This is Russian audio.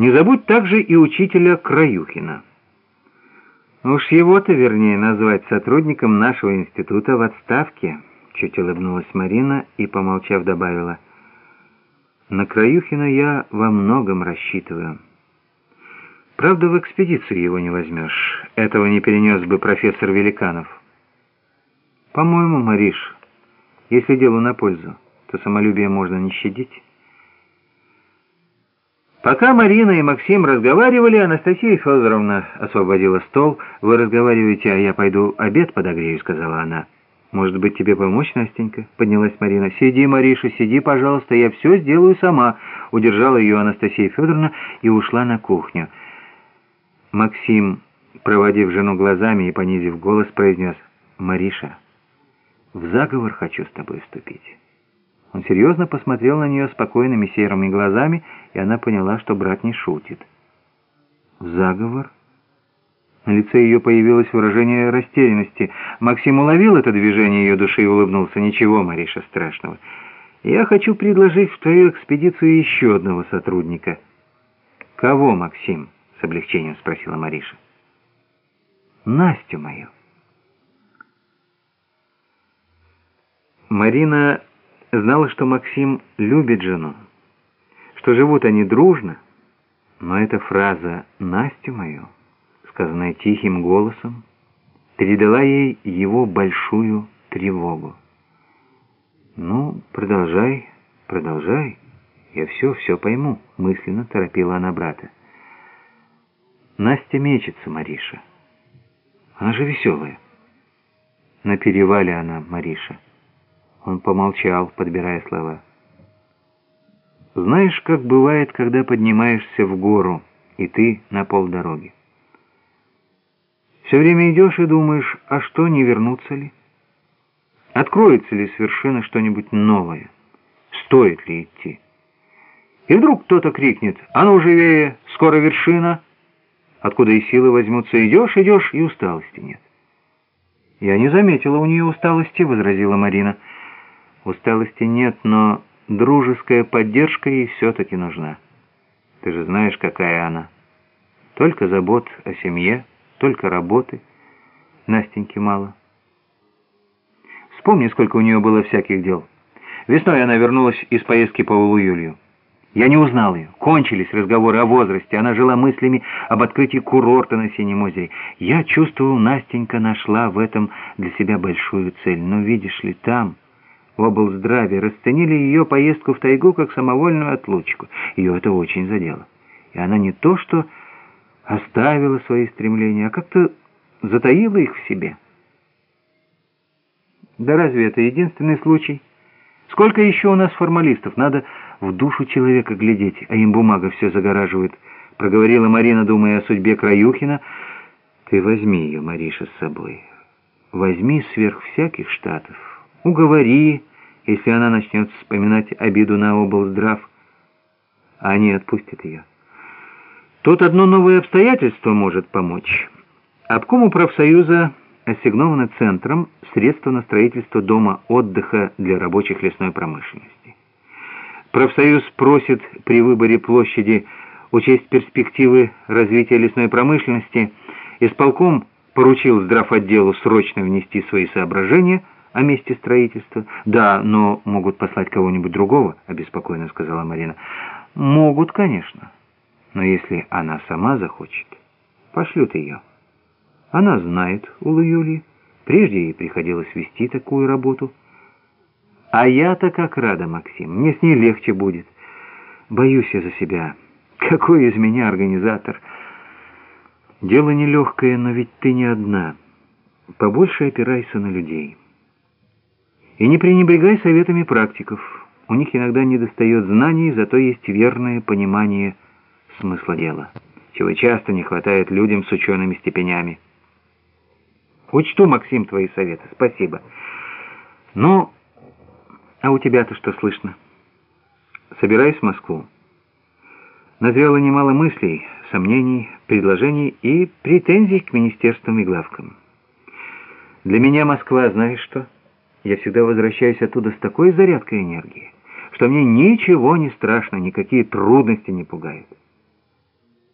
Не забудь также и учителя Краюхина. Уж его-то, вернее, назвать сотрудником нашего института в отставке, чуть улыбнулась Марина и, помолчав, добавила. На Краюхина я во многом рассчитываю. Правда, в экспедицию его не возьмешь. Этого не перенес бы профессор Великанов. По-моему, Мариш, если делу на пользу, то самолюбие можно не щадить. Пока Марина и Максим разговаривали, Анастасия Федоровна освободила стол. «Вы разговариваете, а я пойду обед подогрею», — сказала она. «Может быть, тебе помочь, Настенька?» — поднялась Марина. «Сиди, Мариша, сиди, пожалуйста, я все сделаю сама», — удержала ее Анастасия Федоровна и ушла на кухню. Максим, проводив жену глазами и понизив голос, произнес «Мариша, в заговор хочу с тобой вступить». Он серьезно посмотрел на нее спокойными серыми глазами, и она поняла, что брат не шутит. «Заговор?» На лице ее появилось выражение растерянности. Максим уловил это движение ее души и улыбнулся. «Ничего, Мариша, страшного. Я хочу предложить в твою экспедицию еще одного сотрудника». «Кого, Максим?» — с облегчением спросила Мариша. «Настю мою». Марина знала, что Максим любит жену, что живут они дружно, но эта фраза «Настю мою», сказанная тихим голосом, передала ей его большую тревогу. «Ну, продолжай, продолжай, я все, все пойму», — мысленно торопила она брата. Настя мечется, Мариша. Она же веселая. На перевале она, Мариша. Он помолчал, подбирая слова. «Знаешь, как бывает, когда поднимаешься в гору, и ты на полдороги? Все время идешь и думаешь, а что, не вернуться ли? Откроется ли с вершины что-нибудь новое? Стоит ли идти? И вдруг кто-то крикнет, а ну живее, скоро вершина!» Откуда и силы возьмутся, идешь, идешь, и усталости нет. «Я не заметила у нее усталости», — возразила Марина. Усталости нет, но дружеская поддержка ей все-таки нужна. Ты же знаешь, какая она. Только забот о семье, только работы. Настеньки мало. Вспомни, сколько у нее было всяких дел. Весной она вернулась из поездки по Улу-Юлью. Я не узнал ее. Кончились разговоры о возрасте. Она жила мыслями об открытии курорта на Синем озере. Я чувствовал, Настенька нашла в этом для себя большую цель. Но видишь ли, там облздраве расценили ее поездку в тайгу как самовольную отлучку. Ее это очень задело. И она не то что оставила свои стремления, а как-то затаила их в себе. Да разве это единственный случай? Сколько еще у нас формалистов? Надо в душу человека глядеть, а им бумага все загораживает. Проговорила Марина, думая о судьбе Краюхина. Ты возьми ее, Мариша, с собой. Возьми сверх всяких штатов. Уговори, если она начнет вспоминать обиду на облздрав, а они отпустят ее. Тут одно новое обстоятельство может помочь. Обкому профсоюза ассигновано центром средства на строительство дома отдыха для рабочих лесной промышленности. Профсоюз просит при выборе площади учесть перспективы развития лесной промышленности. Исполком поручил здравотделу срочно внести свои соображения – о месте строительства. Да, но могут послать кого-нибудь другого, обеспокоенно сказала Марина. Могут, конечно. Но если она сама захочет, пошлют ее. Она знает Улу Юлии. Прежде ей приходилось вести такую работу. А я-то как рада, Максим. Мне с ней легче будет. Боюсь я за себя. Какой из меня организатор? Дело нелегкое, но ведь ты не одна. Побольше опирайся на людей. И не пренебрегай советами практиков. У них иногда недостает знаний, зато есть верное понимание смысла дела, чего часто не хватает людям с учеными степенями. Учту, Максим, твои советы. Спасибо. Ну, а у тебя-то что слышно? Собираюсь в Москву. Назрело немало мыслей, сомнений, предложений и претензий к министерствам и главкам. Для меня Москва, знаешь что? Я всегда возвращаюсь оттуда с такой зарядкой энергии, что мне ничего не страшно, никакие трудности не пугают.